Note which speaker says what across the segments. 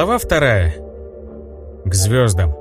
Speaker 1: Глава вторая. К звездам.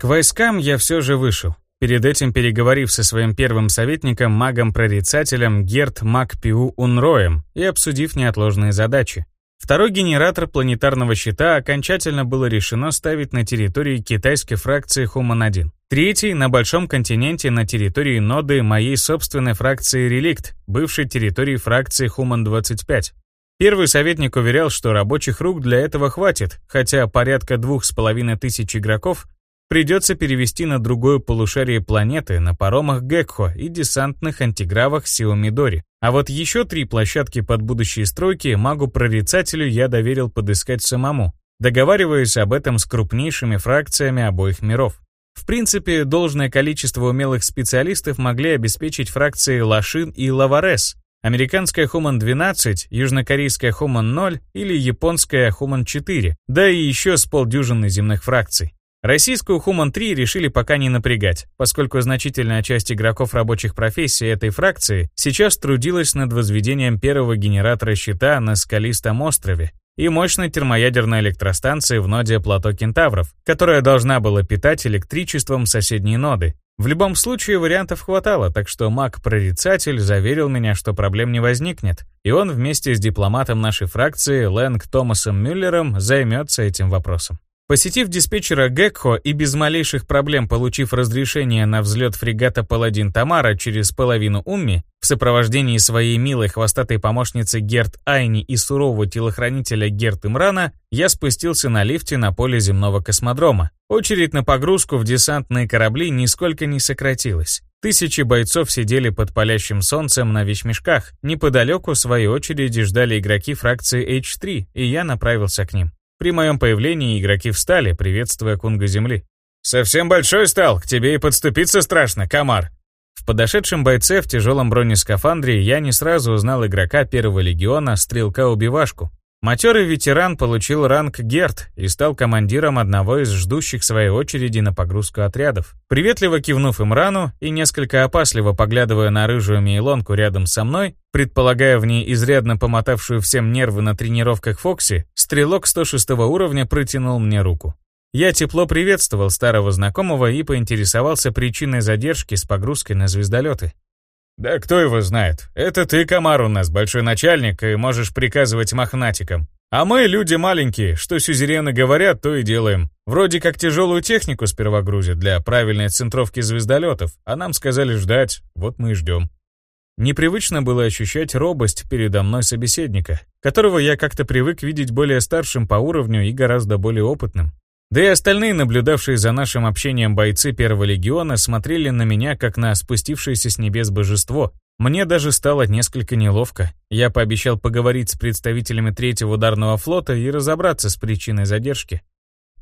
Speaker 1: К войскам я все же вышел. Перед этим переговорив со своим первым советником, магом-прорицателем Герт Макпиу Унроем и обсудив неотложные задачи. Второй генератор планетарного щита окончательно было решено ставить на территории китайской фракции Хуман-1. Третий — на Большом континенте на территории ноды моей собственной фракции Реликт, бывшей территории фракции Хуман-25. Первый советник уверял, что рабочих рук для этого хватит, хотя порядка двух с половиной тысяч игроков придется перевести на другое полушарие планеты на паромах Гекхо и десантных антигравах Сиомидори. А вот еще три площадки под будущие стройки магу-прорицателю я доверил подыскать самому, договариваясь об этом с крупнейшими фракциями обоих миров. В принципе, должное количество умелых специалистов могли обеспечить фракции Лашин и Лаварес, американская Хуман-12, южнокорейская Хуман-0 или японская Хуман-4, да и еще с полдюжины земных фракций. Российскую Human-3 решили пока не напрягать, поскольку значительная часть игроков рабочих профессий этой фракции сейчас трудилась над возведением первого генератора щита на Скалистом острове и мощной термоядерной электростанции в ноде плато Кентавров, которая должна была питать электричеством соседние ноды. В любом случае вариантов хватало, так что маг-прорицатель заверил меня, что проблем не возникнет, и он вместе с дипломатом нашей фракции Лэнг Томасом Мюллером займется этим вопросом. Посетив диспетчера Гекхо и без малейших проблем получив разрешение на взлет фрегата «Паладин Тамара» через половину Умми, в сопровождении своей милой хвостатой помощницы Герт Айни и сурового телохранителя Герт Имрана, я спустился на лифте на поле земного космодрома. Очередь на погрузку в десантные корабли нисколько не сократилась. Тысячи бойцов сидели под палящим солнцем на вещмешках. Неподалеку, в своей очереди, ждали игроки фракции H3, и я направился к ним. При моем появлении игроки встали, приветствуя кунга земли. «Совсем большой стал, к тебе и подступиться страшно, комар!» В подошедшем бойце в тяжелом бронескафандре я не сразу узнал игрока первого легиона, стрелка-убивашку. Матерый ветеран получил ранг Герт и стал командиром одного из ждущих своей очереди на погрузку отрядов. Приветливо кивнув им рану и несколько опасливо поглядывая на рыжую мейлонку рядом со мной, предполагая в ней изрядно помотавшую всем нервы на тренировках Фокси, стрелок 106 уровня протянул мне руку. Я тепло приветствовал старого знакомого и поинтересовался причиной задержки с погрузкой на звездолеты. «Да кто его знает? Это ты, комар, у нас большой начальник и можешь приказывать мохнатикам. А мы люди маленькие, что сюзерены говорят, то и делаем. Вроде как тяжелую технику сперва грузят для правильной центровки звездолетов, а нам сказали ждать, вот мы и ждем». Непривычно было ощущать робость передо мной собеседника, которого я как-то привык видеть более старшим по уровню и гораздо более опытным. Да и остальные, наблюдавшие за нашим общением бойцы Первого Легиона, смотрели на меня, как на спустившееся с небес божество. Мне даже стало несколько неловко. Я пообещал поговорить с представителями Третьего ударного флота и разобраться с причиной задержки.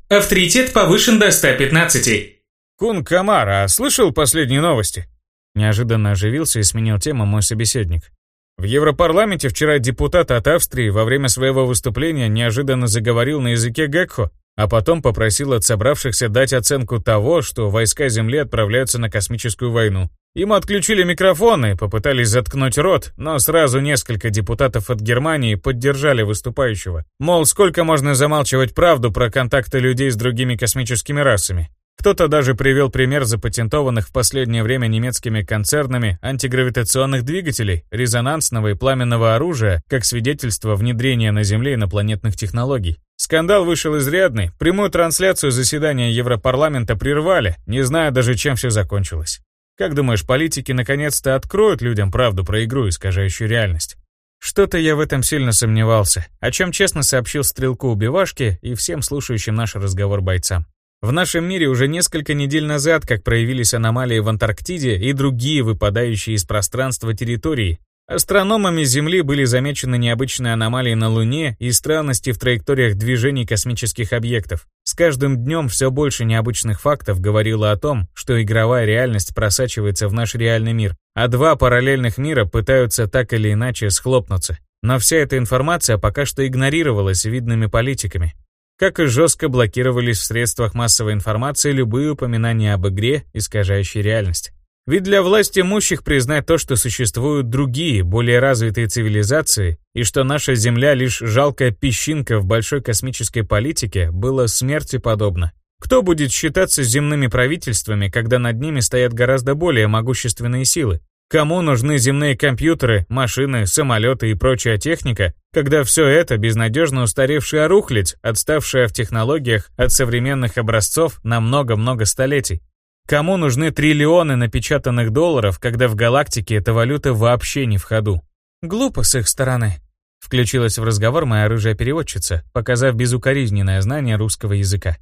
Speaker 2: Авторитет повышен до 115.
Speaker 1: Кун Камар, а слышал последние новости? Неожиданно оживился и сменил тему мой собеседник. В Европарламенте вчера депутат от Австрии во время своего выступления неожиданно заговорил на языке Гекхо, а потом попросил от собравшихся дать оценку того, что войска Земли отправляются на космическую войну. Ему отключили микрофоны, попытались заткнуть рот, но сразу несколько депутатов от Германии поддержали выступающего. Мол, сколько можно замалчивать правду про контакты людей с другими космическими расами. Кто-то даже привел пример запатентованных в последнее время немецкими концернами антигравитационных двигателей, резонансного и пламенного оружия, как свидетельство внедрения на Земле инопланетных технологий. Скандал вышел изрядный, прямую трансляцию заседания Европарламента прервали, не зная даже, чем все закончилось. Как думаешь, политики наконец-то откроют людям правду про игру, искажающую реальность? Что-то я в этом сильно сомневался, о чем честно сообщил стрелку-убивашке и всем слушающим наш разговор бойцам. В нашем мире уже несколько недель назад, как проявились аномалии в Антарктиде и другие выпадающие из пространства территории, Астрономами Земли были замечены необычные аномалии на Луне и странности в траекториях движений космических объектов. С каждым днем все больше необычных фактов говорило о том, что игровая реальность просачивается в наш реальный мир, а два параллельных мира пытаются так или иначе схлопнуться. Но вся эта информация пока что игнорировалась видными политиками. Как и жестко блокировались в средствах массовой информации любые упоминания об игре, искажающей реальность. Ведь для власти имущих признать то, что существуют другие, более развитые цивилизации, и что наша Земля лишь жалкая песчинка в большой космической политике, было смерти подобно. Кто будет считаться земными правительствами, когда над ними стоят гораздо более могущественные силы? Кому нужны земные компьютеры, машины, самолеты и прочая техника, когда все это безнадежно устаревшая рухлядь, отставшая в технологиях от современных образцов на много-много столетий? Кому нужны триллионы напечатанных долларов, когда в галактике эта валюта вообще не в ходу? Глупо с их стороны. Включилась в разговор моя рыжая переводчица, показав безукоризненное знание русского языка.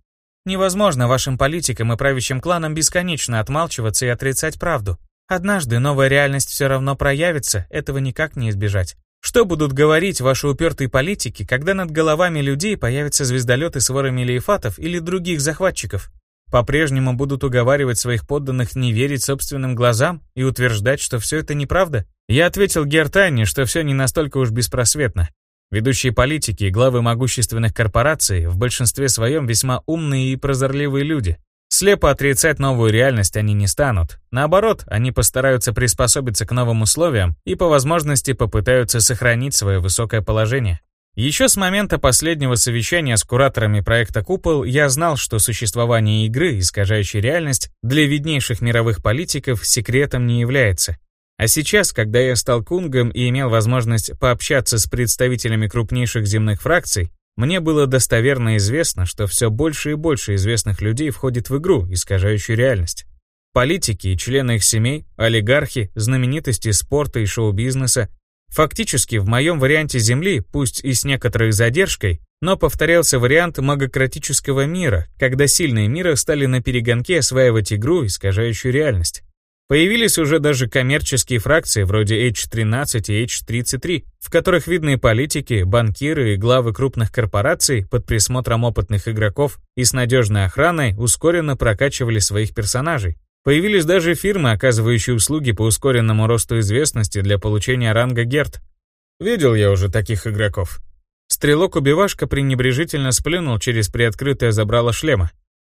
Speaker 1: Невозможно вашим политикам и правящим кланам бесконечно отмалчиваться и отрицать правду. Однажды новая реальность все равно проявится, этого никак не избежать. Что будут говорить ваши упертые политики, когда над головами людей появятся звездолеты с ворами лейфатов или других захватчиков? По-прежнему будут уговаривать своих подданных не верить собственным глазам и утверждать, что все это неправда? Я ответил Гертане, что все не настолько уж беспросветно. Ведущие политики и главы могущественных корпораций в большинстве своем весьма умные и прозорливые люди, Слепо отрицать новую реальность они не станут. Наоборот, они постараются приспособиться к новым условиям и по возможности попытаются сохранить свое высокое положение. Еще с момента последнего совещания с кураторами проекта «Купол» я знал, что существование игры, искажающей реальность, для виднейших мировых политиков секретом не является. А сейчас, когда я стал кунгом и имел возможность пообщаться с представителями крупнейших земных фракций, мне было достоверно известно, что все больше и больше известных людей входит в игру, искажающую реальность. Политики и члены их семей, олигархи, знаменитости спорта и шоу-бизнеса. Фактически в моем варианте Земли, пусть и с некоторой задержкой, но повторялся вариант магократического мира, когда сильные мира стали на перегонке осваивать игру, искажающую реальность. Появились уже даже коммерческие фракции вроде H13 и H33, в которых видные политики, банкиры и главы крупных корпораций под присмотром опытных игроков и с надежной охраной ускоренно прокачивали своих персонажей. Появились даже фирмы, оказывающие услуги по ускоренному росту известности для получения ранга Герт. Видел я уже таких игроков. Стрелок-убивашка пренебрежительно сплюнул через приоткрытое забрало шлема.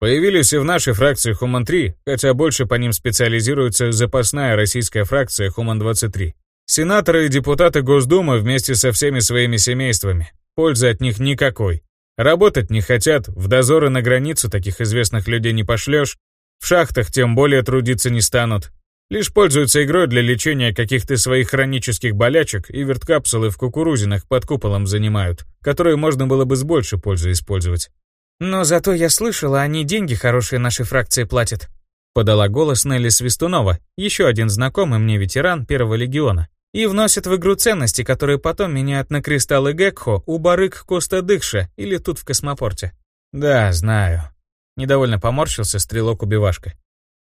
Speaker 1: Появились и в нашей фракции Хуман-3, хотя больше по ним специализируется запасная российская фракция Хуман-23. Сенаторы и депутаты Госдумы вместе со всеми своими семействами. Пользы от них никакой. Работать не хотят, в дозоры на границу таких известных людей не пошлешь, в шахтах тем более трудиться не станут. Лишь пользуются игрой для лечения каких-то своих хронических болячек и верткапсулы в кукурузинах под куполом занимают, которые можно было бы с большей пользой использовать. «Но зато я слышала, они деньги хорошие нашей фракции платят», подала голос Нелли Свистунова, еще один знакомый мне ветеран Первого Легиона, и вносят в игру ценности, которые потом меняют на кристаллы Гекхо у барык Коста Дыхша или тут в космопорте. «Да, знаю», — недовольно поморщился стрелок-убивашка.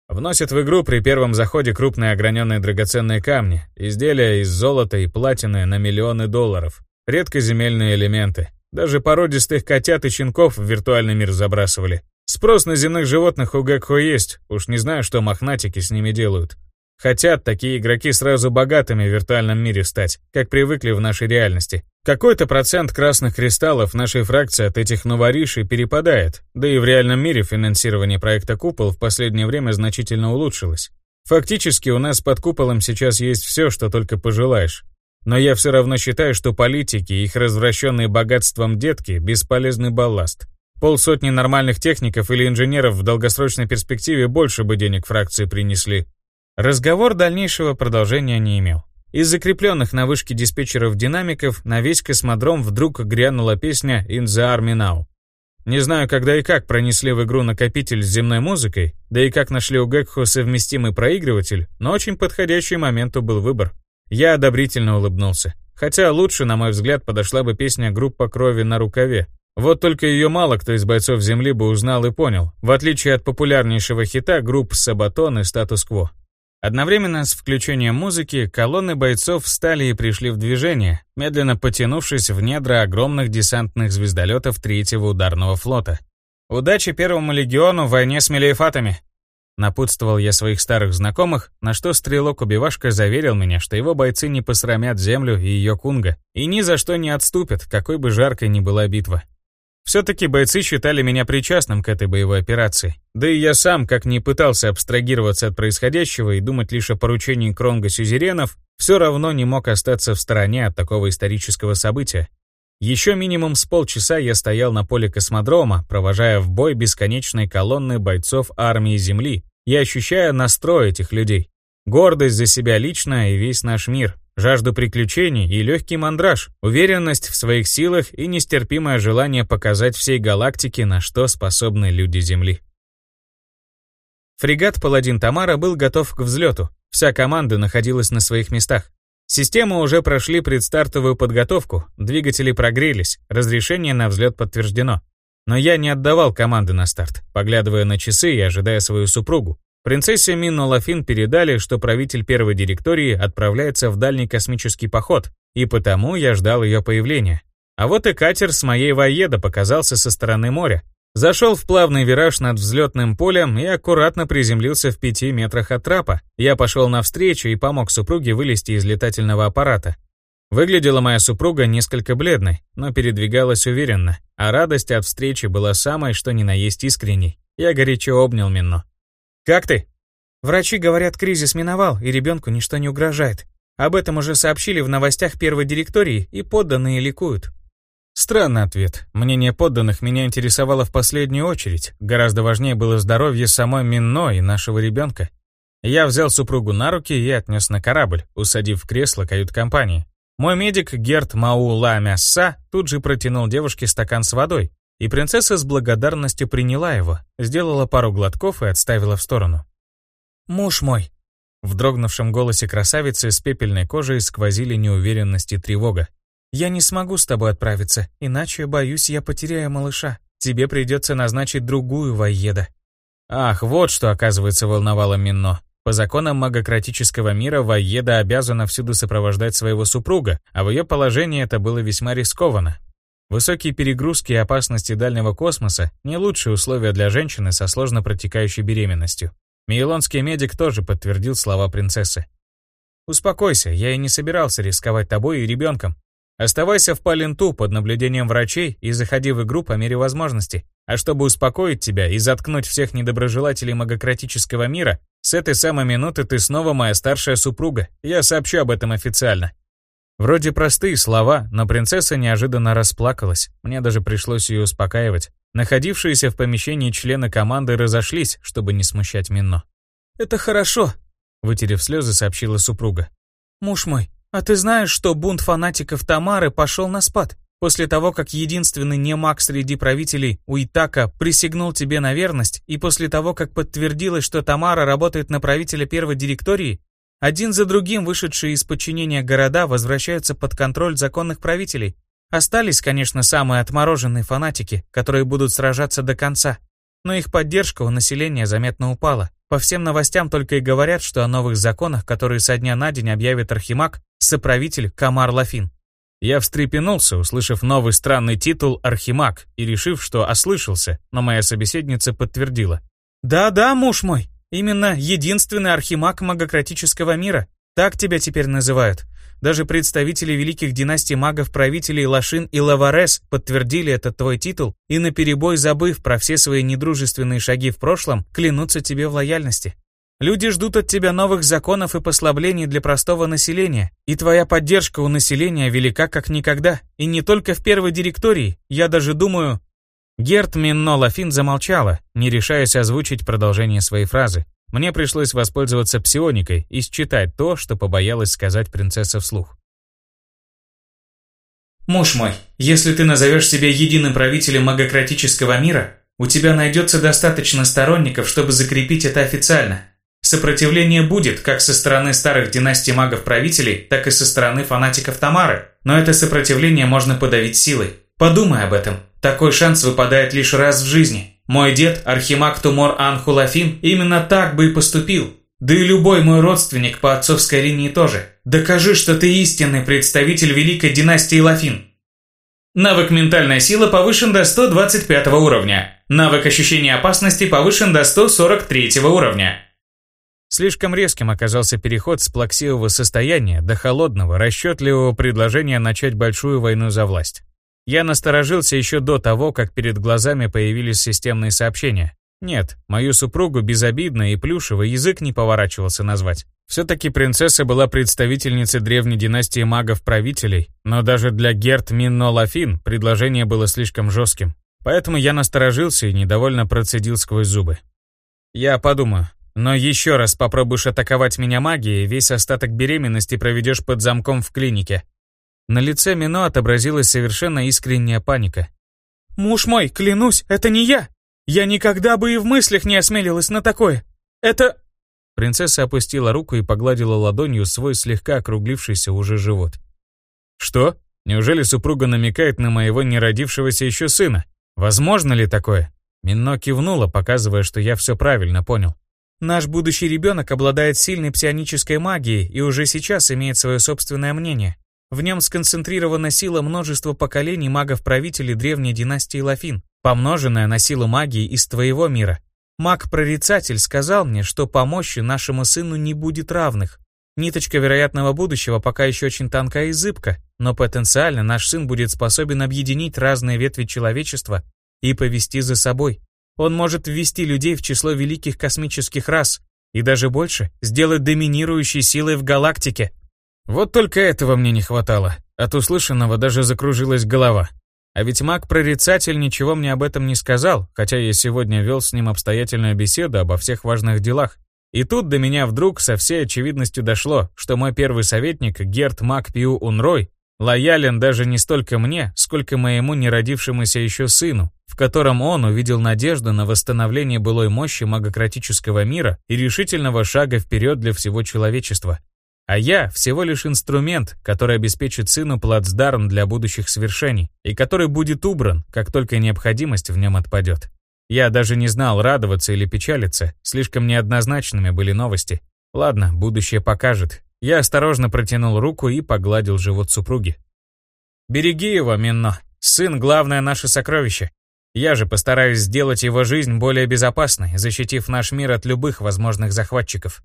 Speaker 1: Вносят в игру при первом заходе крупные ограненные драгоценные камни, изделия из золота и платины на миллионы долларов, редкоземельные элементы, даже породистых котят и щенков в виртуальный мир забрасывали. Спрос на земных животных у Гекхо есть, уж не знаю, что мохнатики с ними делают. Хотят такие игроки сразу богатыми в виртуальном мире стать, как привыкли в нашей реальности. Какой-то процент красных кристаллов нашей фракции от этих новоришей перепадает, да и в реальном мире финансирование проекта «Купол» в последнее время значительно улучшилось. Фактически у нас под куполом сейчас есть все, что только пожелаешь. Но я все равно считаю, что политики и их развращенные богатством детки – бесполезный балласт. Полсотни нормальных техников или инженеров в долгосрочной перспективе больше бы денег фракции принесли. Разговор дальнейшего продолжения не имел. Из закрепленных на вышке диспетчеров динамиков на весь космодром вдруг грянула песня «In the Army Now». Не знаю, когда и как пронесли в игру накопитель с земной музыкой, да и как нашли у Гекхо совместимый проигрыватель, но очень подходящий моменту был выбор. Я одобрительно улыбнулся. Хотя лучше, на мой взгляд, подошла бы песня «Группа крови на рукаве». Вот только ее мало кто из бойцов Земли бы узнал и понял, в отличие от популярнейшего хита групп «Сабатон» и «Статус-кво». Одновременно с включением музыки колонны бойцов встали и пришли в движение, медленно потянувшись в недра огромных десантных звездолетов третьего ударного флота. Удачи первому легиону в войне с мелиефатами! Напутствовал я своих старых знакомых, на что стрелок-убивашка заверил меня, что его бойцы не посрамят землю и ее кунга, и ни за что не отступят, какой бы жаркой ни была битва. Все-таки бойцы считали меня причастным к этой боевой операции. Да и я сам, как ни пытался абстрагироваться от происходящего и думать лишь о поручении Кронга Сюзеренов, все равно не мог остаться в стороне от такого исторического события. Еще минимум с полчаса я стоял на поле космодрома, провожая в бой бесконечные колонны бойцов армии Земли и ощущая настрой этих людей. Гордость за себя лично и весь наш мир, жажду приключений и легкий мандраж, уверенность в своих силах и нестерпимое желание показать всей галактике, на что способны люди Земли. Фрегат «Паладин Тамара» был готов к взлету. Вся команда находилась на своих местах. Системы уже прошли предстартовую подготовку, двигатели прогрелись, разрешение на взлет подтверждено. Но я не отдавал команды на старт, поглядывая на часы и ожидая свою супругу, Принцессе Минно Лафин передали, что правитель первой директории отправляется в дальний космический поход, и потому я ждал ее появления. А вот и катер с моей воеда показался со стороны моря. Зашел в плавный вираж над взлетным полем и аккуратно приземлился в пяти метрах от трапа. Я пошел навстречу и помог супруге вылезти из летательного аппарата. Выглядела моя супруга несколько бледной, но передвигалась уверенно, а радость от встречи была самой, что ни на есть искренней. Я горячо обнял Минно. «Как ты?»
Speaker 3: «Врачи говорят, кризис миновал, и ребенку ничто не угрожает. Об этом уже сообщили в новостях первой директории, и подданные ликуют».
Speaker 1: Странный ответ. Мнение подданных меня интересовало в последнюю очередь. Гораздо важнее было здоровье самой Минно и нашего ребенка. Я взял супругу на руки и отнес на корабль, усадив в кресло кают-компании. Мой медик Герт Маула Мясса тут же протянул девушке стакан с водой, и принцесса с благодарностью приняла его, сделала пару глотков и отставила в сторону.
Speaker 3: «Муж мой!»
Speaker 1: В дрогнувшем голосе красавицы с пепельной кожей сквозили неуверенность и тревога.
Speaker 3: «Я не смогу с тобой отправиться, иначе, боюсь, я потеряю малыша. Тебе придется назначить другую воеда».
Speaker 1: Ах, вот что, оказывается, волновало Минно. По законам магократического мира воеда обязана всюду сопровождать своего супруга, а в ее положении это было весьма рискованно, Высокие перегрузки и опасности дальнего космоса – не лучшие условия для женщины со сложно протекающей беременностью. Мейлонский медик тоже подтвердил слова принцессы. «Успокойся, я и не собирался рисковать тобой и ребенком. Оставайся в Паленту под наблюдением врачей и заходи в игру по мере возможности. А чтобы успокоить тебя и заткнуть всех недоброжелателей магократического мира, с этой самой минуты ты снова моя старшая супруга. Я сообщу об этом официально. Вроде простые слова, но принцесса неожиданно расплакалась. Мне даже пришлось ее успокаивать. Находившиеся в помещении члены команды разошлись, чтобы не смущать Минно.
Speaker 3: «Это хорошо», —
Speaker 1: вытерев слезы, сообщила супруга.
Speaker 3: «Муж мой, а ты знаешь, что бунт фанатиков Тамары пошел на спад? После того, как единственный немаг среди правителей Уитака присягнул тебе на верность, и после того, как подтвердилось, что Тамара работает на правителя первой директории, один за другим вышедшие из подчинения города возвращаются под контроль законных правителей. Остались, конечно, самые отмороженные фанатики, которые будут сражаться до конца. Но их поддержка у населения заметно упала. По всем новостям только и говорят, что о новых законах, которые со дня на день объявит Архимаг, соправитель Камар Лафин.
Speaker 1: Я встрепенулся, услышав новый странный титул «Архимаг» и решив, что ослышался, но моя собеседница подтвердила.
Speaker 3: «Да-да, муж мой, Именно единственный архимаг магократического мира. Так тебя теперь называют. Даже представители великих династий магов-правителей Лашин и Лаварес подтвердили этот твой титул и наперебой забыв про все свои недружественные шаги в прошлом, клянутся тебе в лояльности. Люди ждут от тебя новых законов и послаблений для простого населения, и твоя поддержка у населения велика как никогда, и не только в первой директории, я даже думаю, Герт Минно Лафин замолчала, не решаясь озвучить продолжение своей фразы. Мне пришлось воспользоваться псионикой и считать то, что побоялась сказать принцесса вслух.
Speaker 2: «Муж мой, если ты назовешь себя единым правителем магократического мира, у тебя найдется достаточно сторонников, чтобы закрепить это официально. Сопротивление будет как со стороны старых династий магов-правителей, так и со стороны фанатиков Тамары, но это сопротивление можно подавить силой. Подумай об этом. Такой шанс выпадает лишь раз в жизни. Мой дед, архимаг Тумор Анхулафин, именно так бы и поступил. Да и любой мой родственник по отцовской линии тоже. Докажи, что ты истинный представитель великой династии Лафин. Навык «Ментальная сила» повышен до 125 уровня. Навык ощущения опасности повышен до 143 уровня.
Speaker 1: Слишком резким оказался переход с плаксивого состояния до холодного, расчетливого предложения начать большую войну за власть. Я насторожился еще до того, как перед глазами появились системные сообщения. Нет, мою супругу безобидно и плюшево язык не поворачивался назвать. Все-таки принцесса была представительницей древней династии магов-правителей, но даже для Герт Минно Лафин предложение было слишком жестким. Поэтому я насторожился и недовольно процедил сквозь зубы. «Я подумаю. Но еще раз попробуешь атаковать меня магией, весь остаток беременности проведешь под замком в клинике». На лице Мино отобразилась совершенно искренняя паника.
Speaker 3: «Муж мой, клянусь, это не я! Я никогда бы и в мыслях не осмелилась на такое! Это...»
Speaker 1: Принцесса опустила руку и погладила ладонью свой слегка округлившийся уже живот. «Что? Неужели супруга намекает на моего неродившегося еще сына? Возможно ли такое?» Минно кивнула, показывая, что я все правильно понял.
Speaker 3: Наш будущий ребенок обладает сильной псионической магией и уже сейчас имеет свое собственное мнение. В нем сконцентрирована сила множества поколений магов-правителей древней династии Лафин, помноженная на силу магии из твоего мира. Маг-прорицатель сказал мне, что по мощи нашему сыну не будет равных. Ниточка вероятного будущего пока еще очень тонка и зыбка, но потенциально наш сын будет способен объединить разные ветви человечества и повести за собой. Он может ввести людей в число великих космических рас и даже больше сделать доминирующей силой в галактике.
Speaker 1: Вот только этого мне не хватало. От услышанного даже закружилась голова. А ведь маг-прорицатель ничего мне об этом не сказал, хотя я сегодня вел с ним обстоятельную беседу обо всех важных делах. И тут до меня вдруг со всей очевидностью дошло, что мой первый советник Герт Мак Пиу Унрой лоялен даже не столько мне, сколько моему неродившемуся еще сыну, в котором он увидел надежду на восстановление былой мощи магократического мира и решительного шага вперед для всего человечества. А я всего лишь инструмент, который обеспечит сыну плацдарм для будущих свершений и который будет убран, как только необходимость в нем отпадет. Я даже не знал, радоваться или печалиться, слишком неоднозначными были новости. Ладно, будущее покажет. Я осторожно протянул руку и погладил живот супруги. «Береги его, Минно. Сын — главное наше сокровище. Я же постараюсь сделать его жизнь более безопасной, защитив наш мир от любых возможных захватчиков».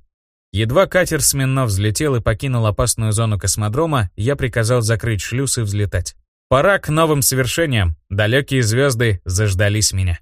Speaker 1: Едва катер с Минно взлетел и покинул опасную зону космодрома, я приказал закрыть шлюз и взлетать. Пора к новым свершениям. Далекие звезды заждались меня.